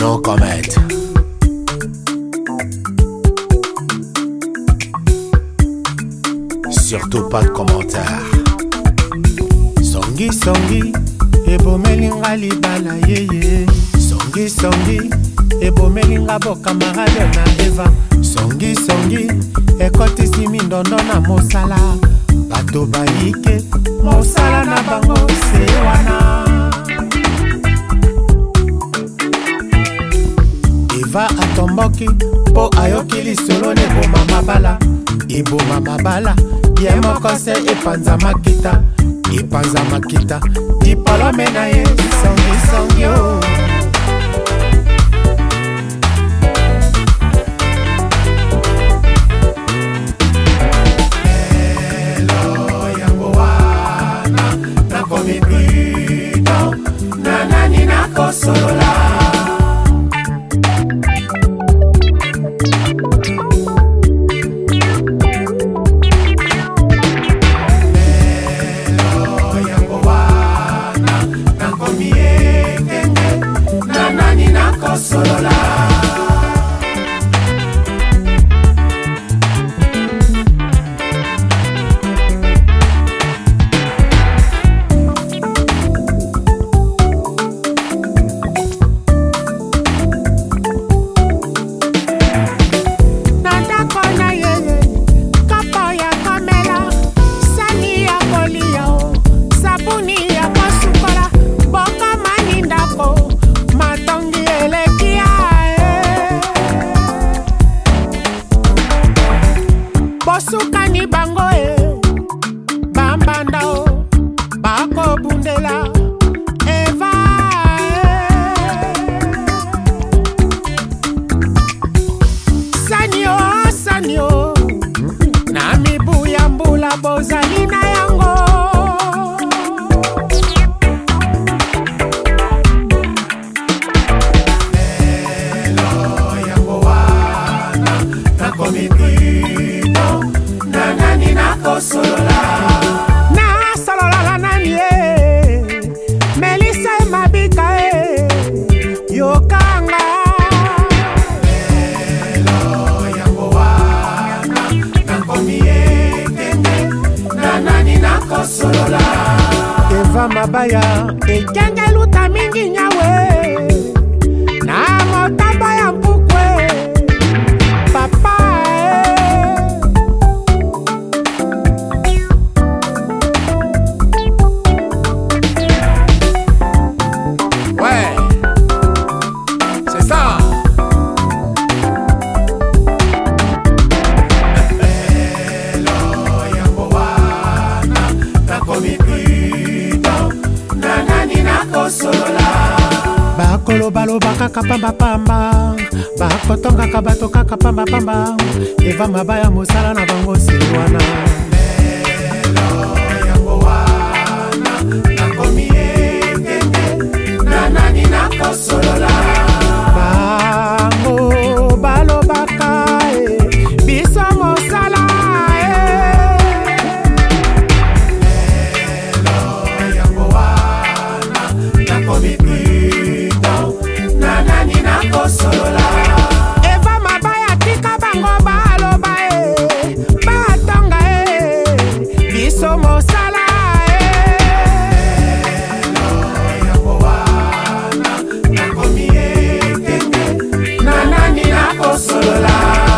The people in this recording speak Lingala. No comment. Surtout pas de commentaires. Songi songi, ebomelinga libala yeye. Songi songi, ebomelinga bokamarade na Eva. Songi songi, ekotisi mindondo na mosala. tobayi ke mosala na bango se wana eva atomboki mpo ayoki lisolo neboma mabala eboma mabala ye moko se epanza makita epanza makita dipolome na ye songi bosukani bango e bambanda o bakobundela nasalolala nani e melisa e mabika e yokanga lelo yango wana nakomi ekende na nani nakosolola eva mabaya ekenge luta mingi nyawe bakosolola bakoloba-loba kaka pambapamba bakotongaka bato kaka pambapamba eva mabaya mosala na bango sili wana nakomi ekenge na nani nakosola ekosolola eva mabaya tika bango baloba e batonga e biso mosala e. Solola